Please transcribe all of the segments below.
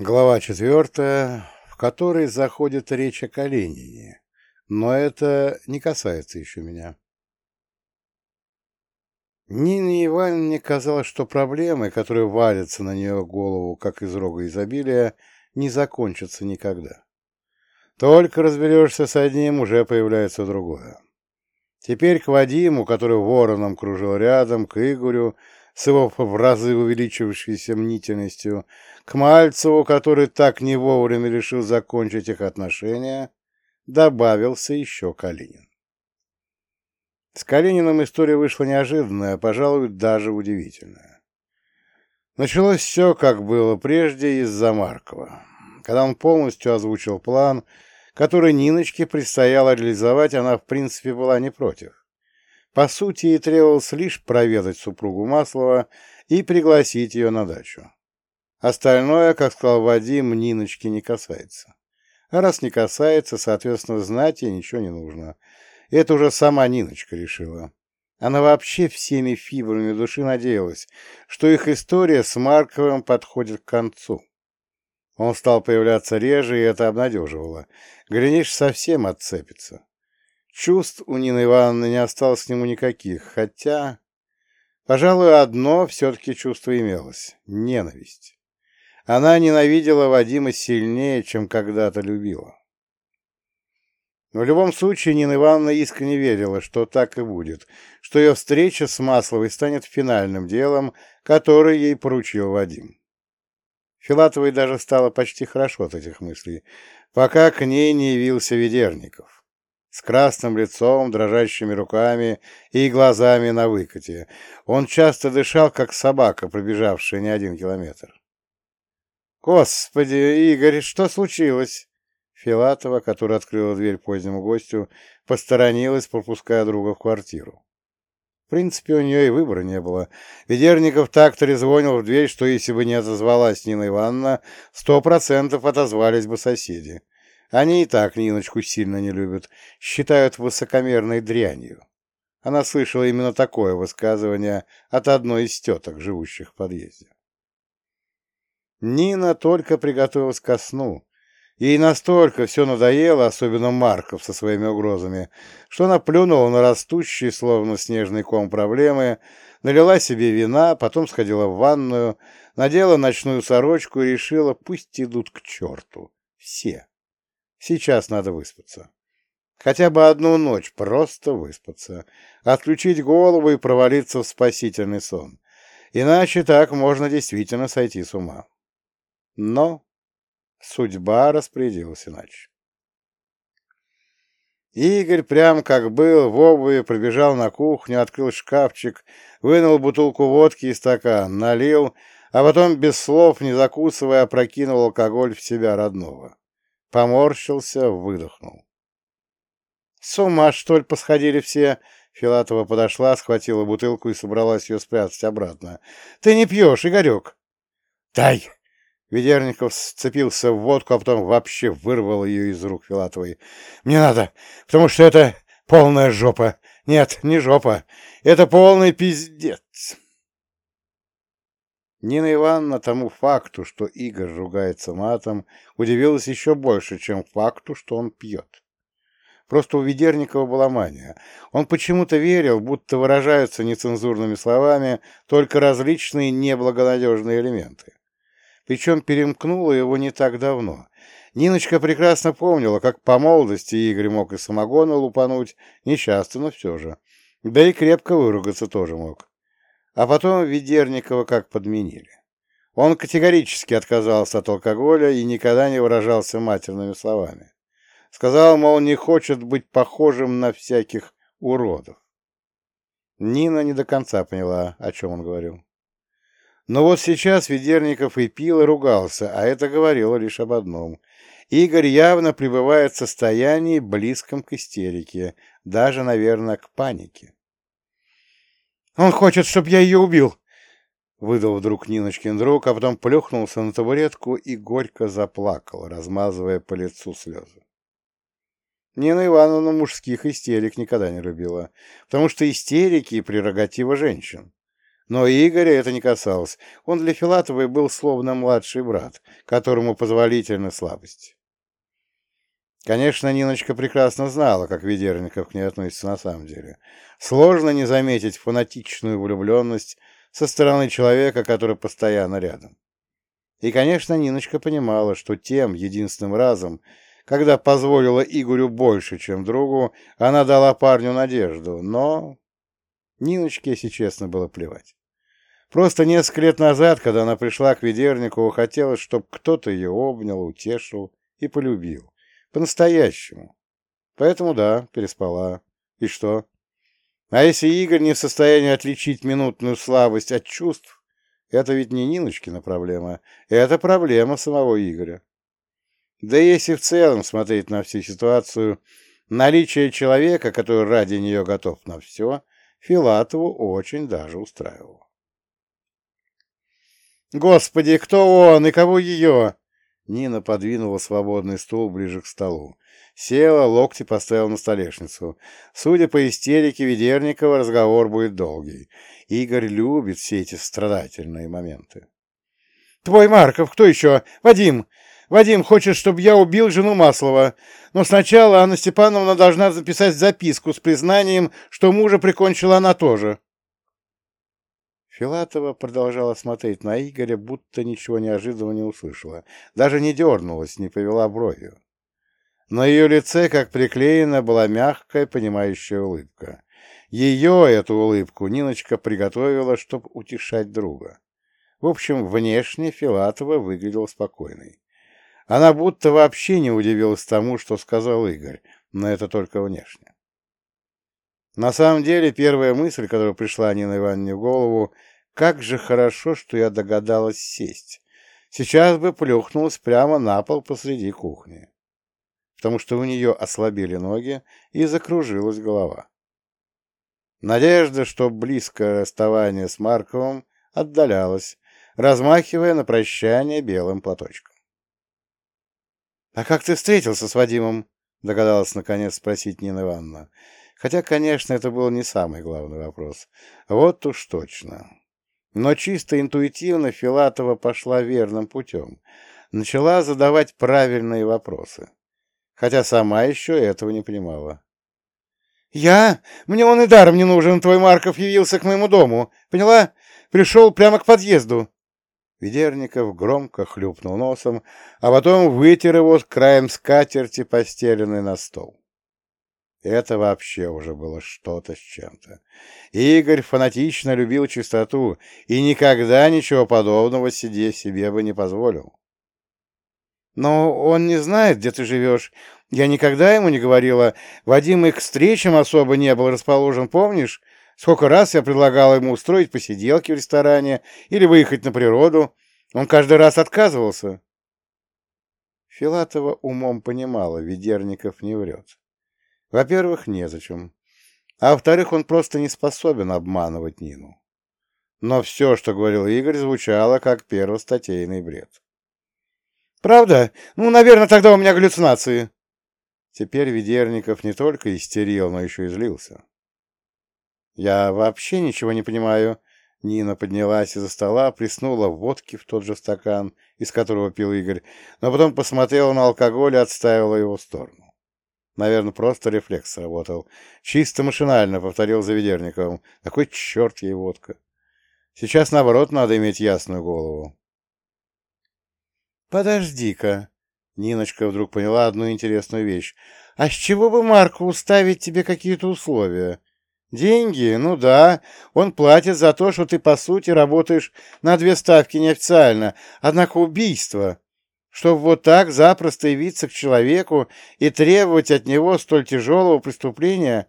Глава четвертая, в которой заходит речь о Калинине, но это не касается еще меня. Нине Ивановне казалось, что проблемы, которые валятся на нее голову, как из рога изобилия, не закончатся никогда. Только разберешься с одним, уже появляется другое. Теперь к Вадиму, который вороном кружил рядом, к Игорю, с его в разы увеличившейся мнительностью, к Мальцеву, который так не вовремя решил закончить их отношения, добавился еще Калинин. С Калининым история вышла неожиданная, пожалуй, даже удивительная. Началось все, как было прежде, из-за Маркова. Когда он полностью озвучил план, который Ниночке предстояло реализовать, она, в принципе, была не против. По сути, ей требовалось лишь проведать супругу Маслова и пригласить ее на дачу. Остальное, как сказал Вадим, Ниночки не касается. А раз не касается, соответственно, знать ей ничего не нужно. Это уже сама Ниночка решила. Она вообще всеми фибрами души надеялась, что их история с Марковым подходит к концу. Он стал появляться реже, и это обнадеживало. Глядишь, совсем отцепится. Чувств у Нины Ивановны не осталось к нему никаких, хотя, пожалуй, одно все-таки чувство имелось — ненависть. Она ненавидела Вадима сильнее, чем когда-то любила. Но в любом случае Нина Ивановна искренне верила, что так и будет, что ее встреча с Масловой станет финальным делом, которое ей поручил Вадим. Филатовой даже стало почти хорошо от этих мыслей, пока к ней не явился Ведерников с красным лицом, дрожащими руками и глазами на выкате. Он часто дышал, как собака, пробежавшая не один километр. «Господи, Игорь, что случилось?» Филатова, которая открыла дверь позднему гостю, посторонилась, пропуская друга в квартиру. В принципе, у нее и выбора не было. Ведерников так-то резвонил в дверь, что если бы не отозвалась Нина Ивановна, сто процентов отозвались бы соседи. Они и так Ниночку сильно не любят, считают высокомерной дрянью. Она слышала именно такое высказывание от одной из теток, живущих в подъезде. Нина только приготовилась ко сну. Ей настолько все надоело, особенно Марков со своими угрозами, что она плюнула на растущие, словно снежный ком проблемы, налила себе вина, потом сходила в ванную, надела ночную сорочку и решила, пусть идут к черту. Все. Сейчас надо выспаться. Хотя бы одну ночь просто выспаться, отключить голову и провалиться в спасительный сон. Иначе так можно действительно сойти с ума. Но судьба распорядилась иначе. Игорь, прям как был, в обуви пробежал на кухню, открыл шкафчик, вынул бутылку водки и стакан, налил, а потом без слов, не закусывая, опрокинул алкоголь в себя родного. Поморщился, выдохнул. «С ума, что ли, посходили все?» Филатова подошла, схватила бутылку и собралась ее спрятать обратно. «Ты не пьешь, Игорек!» «Дай!» Ведерников сцепился в водку, а потом вообще вырвал ее из рук Филатовой. «Мне надо, потому что это полная жопа. Нет, не жопа. Это полный пиздец!» Нина Ивановна тому факту, что Игорь ругается матом, удивилась еще больше, чем факту, что он пьет. Просто у Ведерникова была мания. Он почему-то верил, будто выражаются нецензурными словами только различные неблагонадежные элементы. Причем перемкнуло его не так давно. Ниночка прекрасно помнила, как по молодости Игорь мог и самогона лупануть, нечасто, но все же. Да и крепко выругаться тоже мог. А потом Ведерникова как подменили. Он категорически отказался от алкоголя и никогда не выражался матерными словами. Сказал, мол, не хочет быть похожим на всяких уродов. Нина не до конца поняла, о чем он говорил. Но вот сейчас Ведерников и пил, и ругался, а это говорило лишь об одном. Игорь явно пребывает в состоянии, близком к истерике, даже, наверное, к панике. Он хочет, чтобы я ее убил!» Выдал вдруг Ниночкин друг, а потом плюхнулся на табуретку и горько заплакал, размазывая по лицу слезы. Нина Ивановна мужских истерик никогда не любила, потому что истерики — прерогатива женщин. Но Игоря это не касалось. Он для Филатовой был словно младший брат, которому позволительна слабость. Конечно, Ниночка прекрасно знала, как Ведерников к ней относится на самом деле. Сложно не заметить фанатичную влюбленность со стороны человека, который постоянно рядом. И, конечно, Ниночка понимала, что тем единственным разом, когда позволила Игорю больше, чем другу, она дала парню надежду, но... Ниночке, если честно, было плевать. Просто несколько лет назад, когда она пришла к Ведерникову, хотелось, чтобы кто-то ее обнял, утешил и полюбил. По-настоящему. Поэтому да, переспала. И что? А если Игорь не в состоянии отличить минутную слабость от чувств, это ведь не Ниночкина проблема, это проблема самого Игоря. Да если в целом смотреть на всю ситуацию, наличие человека, который ради нее готов на все, Филатову очень даже устраивало. «Господи, кто он и кого ее?» Нина подвинула свободный стул ближе к столу. Села, локти поставила на столешницу. Судя по истерике Ведерникова, разговор будет долгий. Игорь любит все эти страдательные моменты. «Твой Марков, кто еще? Вадим! Вадим хочет, чтобы я убил жену Маслова. Но сначала Анна Степановна должна записать записку с признанием, что мужа прикончила она тоже». Филатова продолжала смотреть на Игоря, будто ничего неожиданного не услышала. Даже не дернулась, не повела бровью. На ее лице, как приклеена, была мягкая, понимающая улыбка. Ее, эту улыбку, Ниночка приготовила, чтобы утешать друга. В общем, внешне Филатова выглядела спокойной. Она будто вообще не удивилась тому, что сказал Игорь, но это только внешне. На самом деле, первая мысль, которая пришла Нине Ивановне в голову, как же хорошо, что я догадалась сесть. Сейчас бы плюхнулась прямо на пол посреди кухни. Потому что у нее ослабели ноги и закружилась голова. Надежда, что близкое расставание с Марковым отдалялась, размахивая на прощание белым платочком. — А как ты встретился с Вадимом? — догадалась наконец спросить Нина Ивановна. Хотя, конечно, это был не самый главный вопрос. Вот уж точно. Но чисто интуитивно Филатова пошла верным путем. Начала задавать правильные вопросы. Хотя сама еще этого не понимала. «Я? Мне он и даром не нужен, твой Марков явился к моему дому. Поняла? Пришел прямо к подъезду». Ведерников громко хлюпнул носом, а потом вытер его краем скатерти, постеленной на стол. Это вообще уже было что-то с чем-то. Игорь фанатично любил чистоту и никогда ничего подобного себе, себе бы не позволил. «Но он не знает, где ты живешь. Я никогда ему не говорила. Вадим и к встречам особо не был расположен, помнишь? Сколько раз я предлагала ему устроить посиделки в ресторане или выехать на природу. Он каждый раз отказывался». Филатова умом понимала, Ведерников не врет. Во-первых, незачем. А во-вторых, он просто не способен обманывать Нину. Но все, что говорил Игорь, звучало как первостатейный бред. «Правда? Ну, наверное, тогда у меня галлюцинации». Теперь Ведерников не только истерил, но еще и злился. «Я вообще ничего не понимаю». Нина поднялась из-за стола, плеснула водки в тот же стакан, из которого пил Игорь, но потом посмотрела на алкоголь и отставила его в сторону. Наверное, просто рефлекс сработал. Чисто машинально повторил за Ведерниковым. Какой черт ей водка. Сейчас, наоборот, надо иметь ясную голову. «Подожди-ка», — Ниночка вдруг поняла одну интересную вещь. «А с чего бы Марку уставить тебе какие-то условия? Деньги? Ну да, он платит за то, что ты, по сути, работаешь на две ставки неофициально. Однако убийство чтобы вот так запросто явиться к человеку и требовать от него столь тяжелого преступления?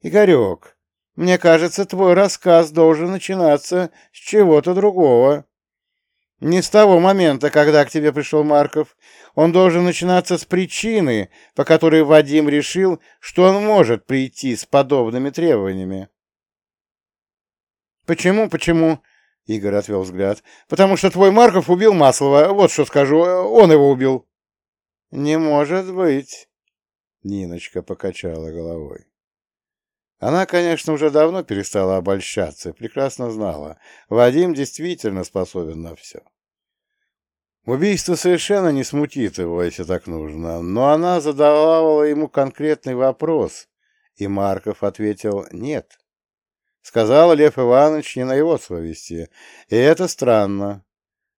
Игорек, мне кажется, твой рассказ должен начинаться с чего-то другого. Не с того момента, когда к тебе пришел Марков. Он должен начинаться с причины, по которой Вадим решил, что он может прийти с подобными требованиями. «Почему, почему?» Игорь отвел взгляд. «Потому что твой Марков убил Маслова. Вот что скажу. Он его убил». «Не может быть», — Ниночка покачала головой. Она, конечно, уже давно перестала обольщаться прекрасно знала, Вадим действительно способен на все. Убийство совершенно не смутит его, если так нужно, но она задавала ему конкретный вопрос, и Марков ответил «нет». Сказал Лев Иванович не на его совести, и это странно.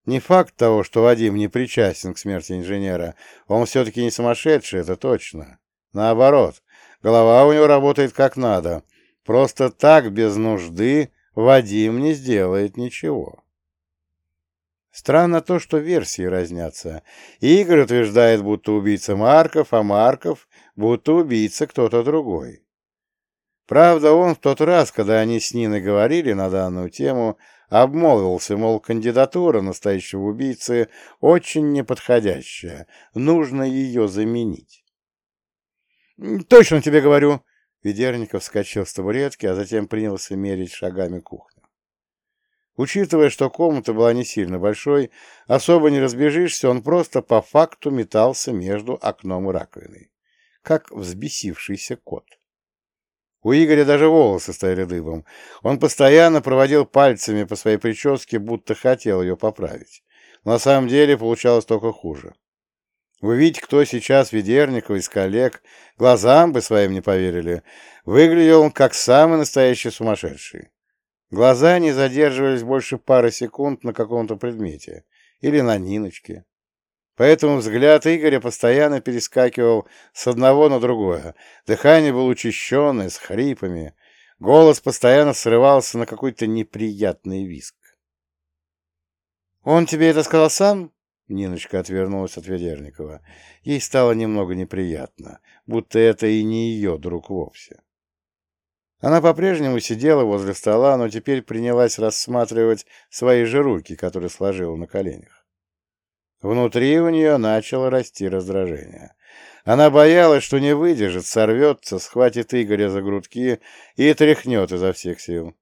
Не факт того, что Вадим не причастен к смерти инженера, он все-таки не сумасшедший, это точно. Наоборот, голова у него работает как надо. Просто так, без нужды, Вадим не сделает ничего. Странно то, что версии разнятся. Игорь утверждает, будто убийца Марков, а Марков, будто убийца кто-то другой. Правда, он в тот раз, когда они с Ниной говорили на данную тему, обмолвился, мол, кандидатура настоящего убийцы очень неподходящая, нужно ее заменить. «Точно тебе говорю!» Ведерников вскочил с табуретки, а затем принялся мерить шагами кухню. Учитывая, что комната была не сильно большой, особо не разбежишься, он просто по факту метался между окном и раковиной, как взбесившийся кот. У Игоря даже волосы стояли дыбом. Он постоянно проводил пальцами по своей прическе, будто хотел ее поправить. Но на самом деле получалось только хуже. Увидеть, кто сейчас Ведерников из коллег, глазам бы своим не поверили. Выглядел он как самый настоящий сумасшедший. Глаза не задерживались больше пары секунд на каком-то предмете или на Ниночке. Поэтому взгляд Игоря постоянно перескакивал с одного на другое. Дыхание было учащенное, с хрипами. Голос постоянно срывался на какой-то неприятный виск. «Он тебе это сказал сам?» Ниночка отвернулась от Ведерникова. Ей стало немного неприятно, будто это и не ее друг вовсе. Она по-прежнему сидела возле стола, но теперь принялась рассматривать свои же руки, которые сложила на коленях. Внутри у нее начало расти раздражение. Она боялась, что не выдержит, сорвется, схватит Игоря за грудки и тряхнет изо всех сил.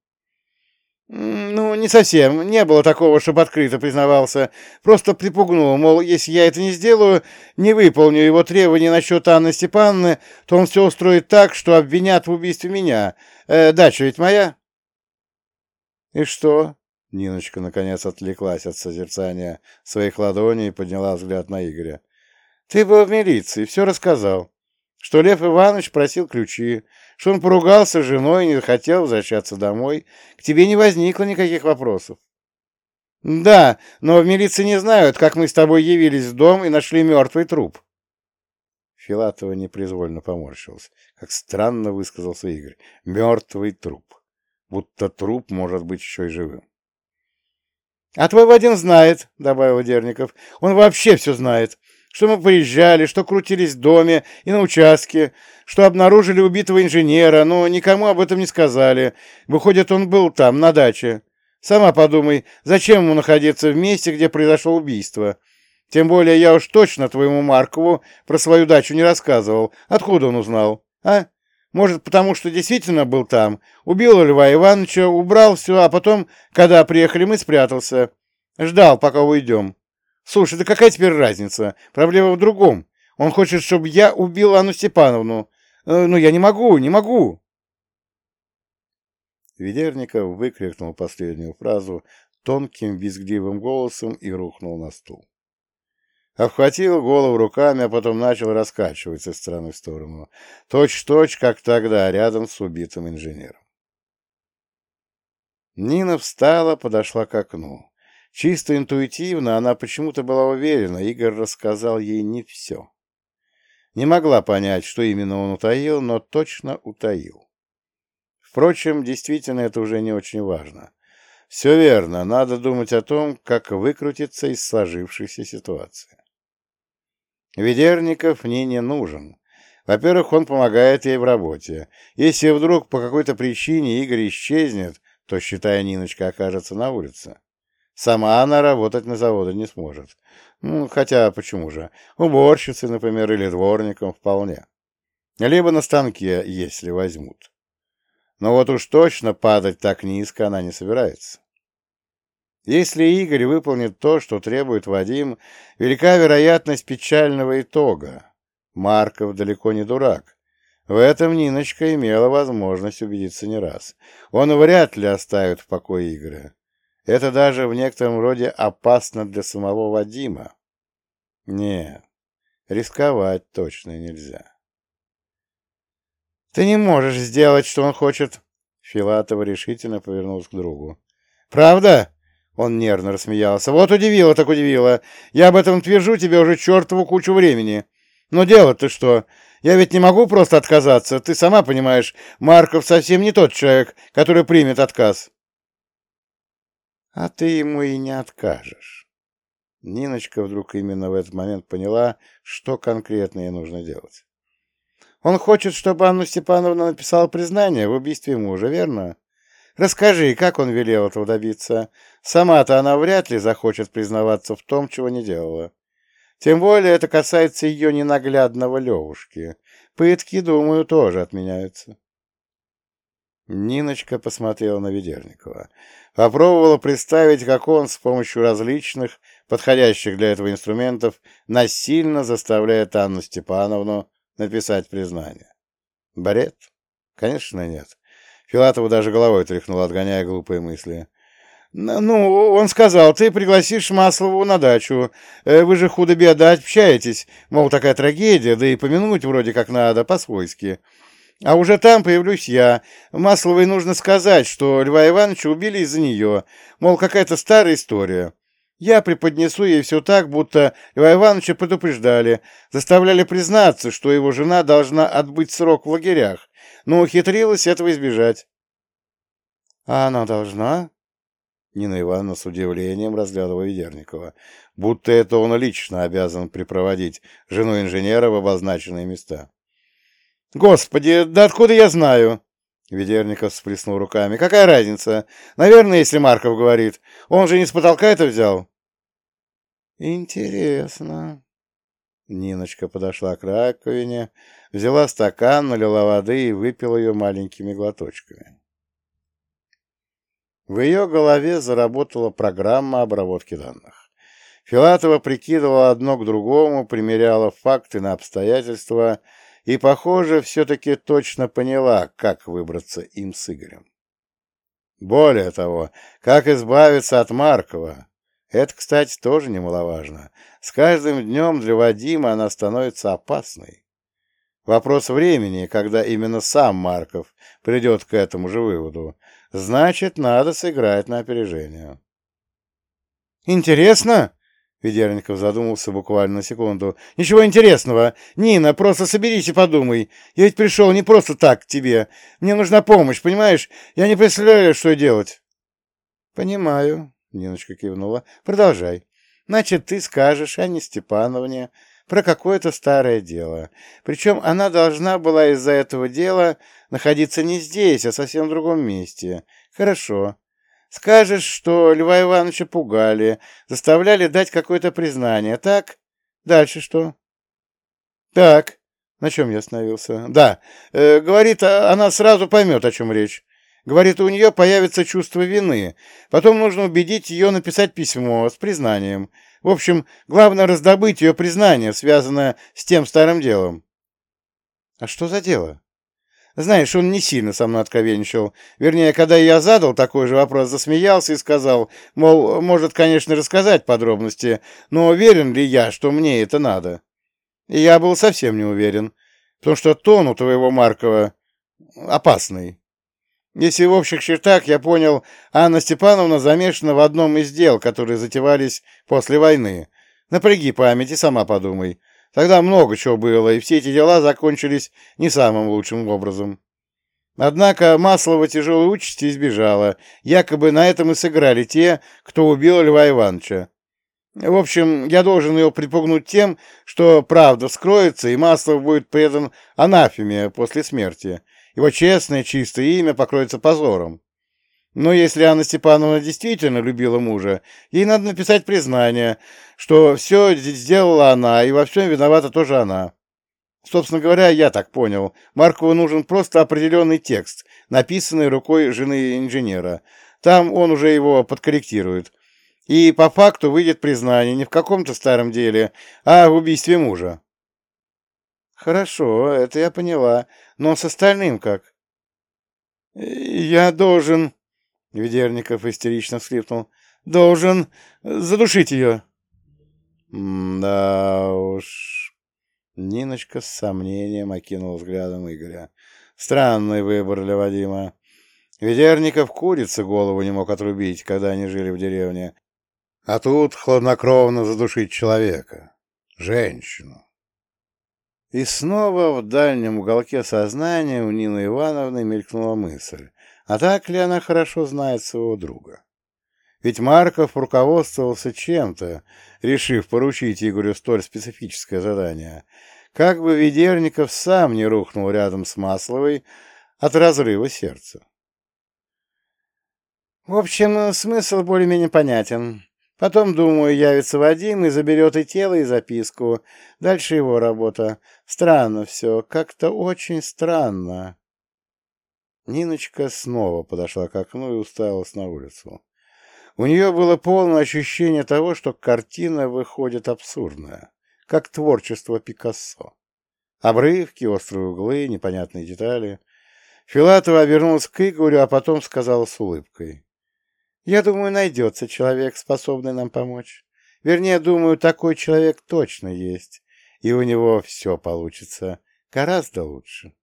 «Ну, не совсем. Не было такого, чтобы открыто признавался. Просто припугнул, мол, если я это не сделаю, не выполню его требования насчет Анны Степановны, то он все устроит так, что обвинят в убийстве меня. Э, дача ведь моя». «И что?» — Ниночка наконец отвлеклась от созерцания своих ладоней и подняла взгляд на Игоря. «Ты был в милиции, все рассказал. Что Лев Иванович просил ключи, что он поругался с женой и не хотел возвращаться домой, к тебе не возникло никаких вопросов. Да, но в милиции не знают, как мы с тобой явились в дом и нашли мертвый труп. Филатова непроизвольно поморщилась. Как странно высказался Игорь. Мертвый труп. Будто труп может быть еще и живым. — А твой Вадим знает, — добавил Дерников. — Он вообще все знает что мы приезжали, что крутились в доме и на участке, что обнаружили убитого инженера, но никому об этом не сказали. Выходит, он был там, на даче. Сама подумай, зачем ему находиться в месте, где произошло убийство? Тем более я уж точно твоему Маркову про свою дачу не рассказывал. Откуда он узнал? А? Может, потому что действительно был там, убил Льва Ивановича, убрал все, а потом, когда приехали мы, спрятался. Ждал, пока уйдем. Слушай, да какая теперь разница? Проблема в другом. Он хочет, чтобы я убил Анну Степановну. Э, ну, я не могу, не могу. Ведерников выкрикнул последнюю фразу тонким визгливым голосом и рухнул на стул. Обхватил голову руками, а потом начал раскачиваться из стороны в сторону. Точь-точь, как тогда, рядом с убитым инженером. Нина встала, подошла к окну. Чисто интуитивно она почему-то была уверена, Игорь рассказал ей не все. Не могла понять, что именно он утаил, но точно утаил. Впрочем, действительно, это уже не очень важно. Все верно, надо думать о том, как выкрутиться из сложившейся ситуации. Ведерников мне не нужен. Во-первых, он помогает ей в работе. Если вдруг по какой-то причине Игорь исчезнет, то, считая, Ниночка окажется на улице. Сама она работать на заводе не сможет. Ну, хотя, почему же? Уборщицей, например, или дворником вполне. Либо на станке, если возьмут. Но вот уж точно падать так низко она не собирается. Если Игорь выполнит то, что требует Вадим, велика вероятность печального итога. Марков далеко не дурак. В этом Ниночка имела возможность убедиться не раз. Он вряд ли оставит в покое игры. Это даже в некотором роде опасно для самого Вадима. Нет, рисковать точно нельзя. «Ты не можешь сделать, что он хочет!» Филатова решительно повернулась к другу. «Правда?» Он нервно рассмеялся. «Вот удивило так удивило. Я об этом твержу тебе уже чертову кучу времени. Но дело-то что? Я ведь не могу просто отказаться. Ты сама понимаешь, Марков совсем не тот человек, который примет отказ». «А ты ему и не откажешь». Ниночка вдруг именно в этот момент поняла, что конкретно ей нужно делать. «Он хочет, чтобы Анна Степановна написала признание в убийстве мужа, верно?» Расскажи, как он велел этого добиться? Сама-то она вряд ли захочет признаваться в том, чего не делала. Тем более это касается ее ненаглядного Левушки. Пытки, думаю, тоже отменяются. Ниночка посмотрела на Ведерникова. Попробовала представить, как он с помощью различных, подходящих для этого инструментов, насильно заставляет Анну Степановну написать признание. Бред? Конечно, нет. Филатова даже головой тряхнула, отгоняя глупые мысли. «Ну, он сказал, ты пригласишь Маслову на дачу. Э, вы же худо-бедо общаетесь. Мол, такая трагедия, да и помянуть вроде как надо, по-свойски. А уже там появлюсь я. Масловой нужно сказать, что Льва Ивановича убили из-за нее. Мол, какая-то старая история. Я преподнесу ей все так, будто Льва Ивановича предупреждали, заставляли признаться, что его жена должна отбыть срок в лагерях, но ухитрилась этого избежать. — А она должна? Нина Ивановна с удивлением разглядывала Ведерникова, будто это он лично обязан припроводить жену инженера в обозначенные места. — Господи, да откуда я знаю? Ведерников всплеснул руками. «Какая разница? Наверное, если Марков говорит. Он же не с потолка это взял». «Интересно». Ниночка подошла к раковине, взяла стакан, налила воды и выпила ее маленькими глоточками. В ее голове заработала программа обработки данных. Филатова прикидывала одно к другому, примеряла факты на обстоятельства и, похоже, все-таки точно поняла, как выбраться им с Игорем. Более того, как избавиться от Маркова. Это, кстати, тоже немаловажно. С каждым днем для Вадима она становится опасной. Вопрос времени, когда именно сам Марков придет к этому же выводу. Значит, надо сыграть на опережение. «Интересно?» — Ведерников задумался буквально на секунду. «Ничего интересного. Нина, просто соберись и подумай. Я ведь пришел не просто так к тебе. Мне нужна помощь, понимаешь? Я не представляю, что делать». «Понимаю», — Ниночка кивнула. «Продолжай. Значит, ты скажешь Анне Степановне, про какое-то старое дело. Причем она должна была из-за этого дела находиться не здесь, а совсем в другом месте. Хорошо. Скажешь, что Льва Ивановича пугали, заставляли дать какое-то признание, так? Дальше что? Так. На чем я остановился? Да. Э, говорит, а, она сразу поймет, о чем речь. Говорит, у нее появится чувство вины. Потом нужно убедить ее написать письмо с признанием. В общем, главное раздобыть ее признание, связанное с тем старым делом. А что за дело? Знаешь, он не сильно со мной откровенничал. Вернее, когда я задал такой же вопрос, засмеялся и сказал, мол, может, конечно, рассказать подробности, но уверен ли я, что мне это надо? И я был совсем не уверен, потому что тон у твоего Маркова опасный. Если в общих чертах я понял, Анна Степановна замешана в одном из дел, которые затевались после войны. Напряги память и сама подумай. Тогда много чего было, и все эти дела закончились не самым лучшим образом. Однако Маслова тяжелой участи избежала. Якобы на этом и сыграли те, кто убил Льва Ивановича. В общем, я должен ее припугнуть тем, что правда вскроется, и Маслов будет предан анафеме после смерти. Его честное, чистое имя покроется позором. Но если Анна Степановна действительно любила мужа, ей надо написать признание, что все сделала она, и во всем виновата тоже она. Собственно говоря, я так понял. Маркову нужен просто определенный текст, написанный рукой жены инженера. Там он уже его подкорректирует. И по факту выйдет признание не в каком-то старом деле, а в убийстве мужа. Хорошо, это я поняла. Но с остальным как? Я должен... Ведерников истерично всхлипнул. Должен задушить ее. Да уж... Ниночка с сомнением окинула взглядом Игоря. Странный выбор для Вадима. Ведерников курица голову не мог отрубить, когда они жили в деревне. А тут хладнокровно задушить человека. Женщину. И снова в дальнем уголке сознания у Нины Ивановны мелькнула мысль, а так ли она хорошо знает своего друга? Ведь Марков руководствовался чем-то, решив поручить Игорю столь специфическое задание, как бы Ведерников сам не рухнул рядом с Масловой от разрыва сердца. В общем, смысл более-менее понятен. Потом, думаю, явится Вадим и заберет и тело, и записку. Дальше его работа. Странно все, как-то очень странно. Ниночка снова подошла к окну и уставилась на улицу. У нее было полное ощущение того, что картина выходит абсурдная, как творчество Пикассо. Обрывки, острые углы, непонятные детали. Филатова обернулась к Игорю, а потом сказала с улыбкой. Я думаю, найдется человек, способный нам помочь. Вернее, думаю, такой человек точно есть, и у него все получится гораздо лучше.